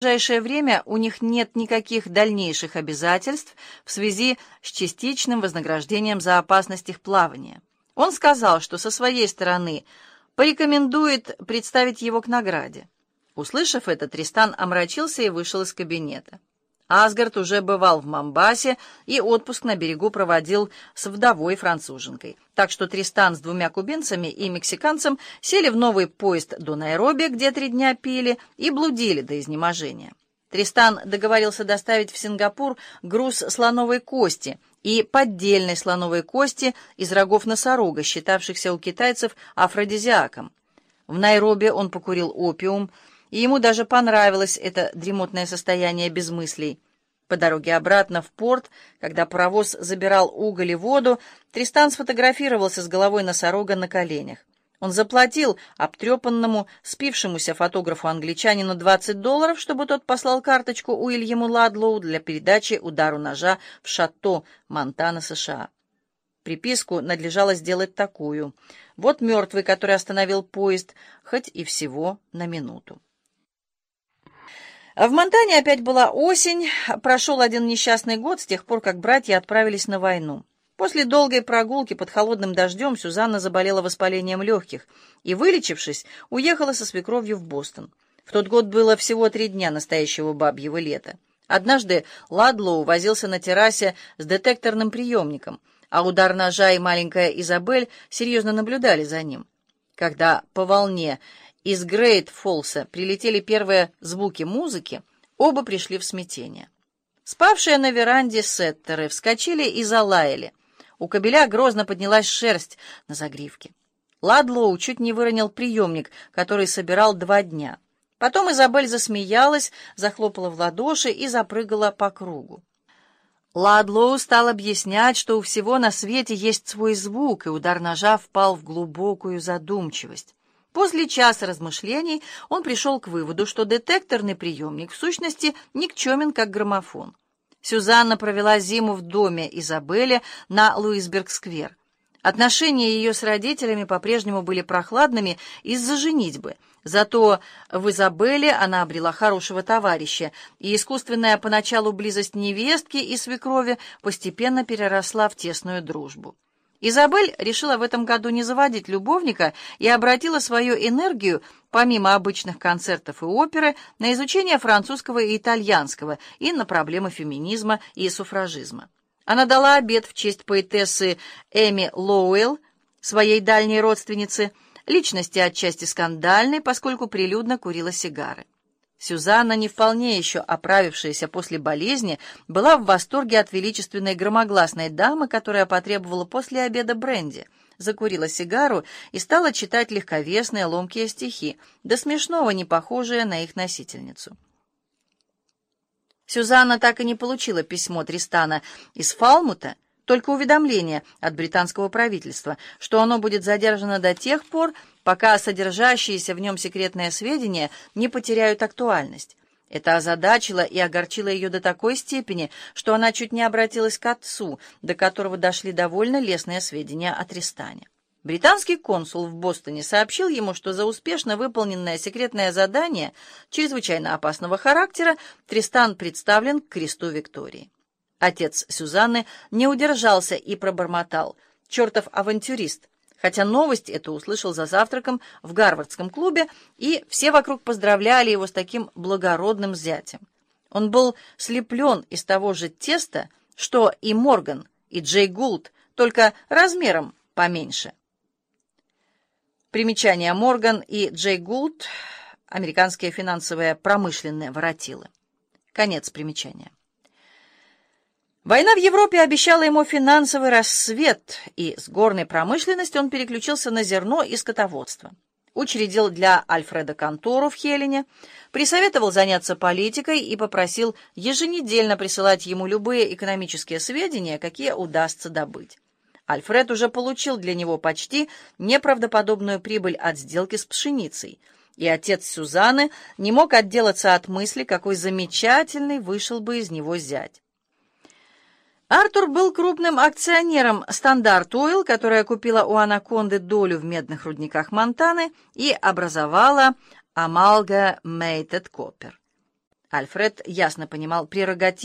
ближайшее время у них нет никаких дальнейших обязательств в связи с частичным вознаграждением за опасность их плавания. Он сказал, что со своей стороны порекомендует представить его к награде. Услышав это, Тристан омрачился и вышел из кабинета. Асгард уже бывал в Мамбасе и отпуск на берегу проводил с вдовой француженкой. Так что Тристан с двумя кубинцами и мексиканцем сели в новый поезд до Найроби, где три дня пили и блудили до изнеможения. Тристан договорился доставить в Сингапур груз слоновой кости и поддельной слоновой кости из рогов носорога, считавшихся у китайцев афродизиаком. В Найроби он покурил опиум, и ему даже понравилось это дремотное состояние безмыслий. По дороге обратно в порт, когда паровоз забирал уголь и воду, Тристан сфотографировался с головой носорога на коленях. Он заплатил обтрепанному, спившемуся фотографу-англичанину 20 долларов, чтобы тот послал карточку Уильяму Ладлоу для передачи удару ножа в Шато, Монтана, США. Приписку надлежало сделать такую. Вот мертвый, который остановил поезд, хоть и всего на минуту. В Монтане опять была осень, прошел один несчастный год с тех пор, как братья отправились на войну. После долгой прогулки под холодным дождем Сюзанна заболела воспалением легких и, вылечившись, уехала со свекровью в Бостон. В тот год было всего три дня настоящего бабьего лета. Однажды Ладлоу возился на террасе с детекторным приемником, а удар ножа и маленькая Изабель серьезно наблюдали за ним. Когда по волне из Грейт-Фолса прилетели первые звуки музыки, оба пришли в смятение. Спавшие на веранде сеттеры вскочили и залаяли. У кобеля грозно поднялась шерсть на загривке. Ладлоу чуть не выронил приемник, который собирал два дня. Потом Изабель засмеялась, захлопала в ладоши и запрыгала по кругу. Ладлоу стал объяснять, что у всего на свете есть свой звук, и удар ножа впал в глубокую задумчивость. После часа размышлений он пришел к выводу, что детекторный приемник в сущности никчемен, как граммофон. Сюзанна провела зиму в доме Изабели на Луисберг-сквер. Отношения ее с родителями по-прежнему были прохладными из-за женитьбы, зато в Изабелле она обрела хорошего товарища, и искусственная поначалу близость невестки и свекрови постепенно переросла в тесную дружбу. Изабель решила в этом году не заводить любовника и обратила свою энергию, помимо обычных концертов и оперы, на изучение французского и итальянского и на проблемы феминизма и суфражизма. Она дала обед в честь поэтессы Эми Лоуэлл, своей дальней родственницы, личности отчасти скандальной, поскольку прилюдно курила сигары. Сюзанна, не вполне еще оправившаяся после болезни, была в восторге от величественной громогласной дамы, которая потребовала после обеда бренди, закурила сигару и стала читать легковесные ломкие стихи, до смешного не похожие на их носительницу. Сюзанна так и не получила письмо Тристана из Фалмута, только уведомление от британского правительства, что оно будет задержано до тех пор, пока содержащиеся в нем секретные сведения не потеряют актуальность. Это озадачило и огорчило ее до такой степени, что она чуть не обратилась к отцу, до которого дошли довольно лестные сведения о Тристане. Британский консул в Бостоне сообщил ему, что за успешно выполненное секретное задание чрезвычайно опасного характера Тристан представлен к кресту Виктории. Отец Сюзанны не удержался и пробормотал. «Чертов авантюрист!» Хотя новость эту услышал за завтраком в Гарвардском клубе, и все вокруг поздравляли его с таким благородным зятем. Он был слеплен из того же теста, что и Морган, и Джей Гулд, только размером поменьше. Примечания Морган и Джей Гулд — американские финансовые промышленные воротилы. Конец примечания. Война в Европе обещала ему финансовый рассвет, и с горной промышленности он переключился на зерно и скотоводство. Учредил для Альфреда контору в Хелене, присоветовал заняться политикой и попросил еженедельно присылать ему любые экономические сведения, какие удастся добыть. Альфред уже получил для него почти неправдоподобную прибыль от сделки с пшеницей, и отец Сюзанны не мог отделаться от мысли, какой замечательный вышел бы из него зять. Артур был крупным акционером Standard Oil, которая купила у Анаконды долю в медных рудниках Монтаны и образовала Amalgamated Copper. Альфред ясно понимал прерогативу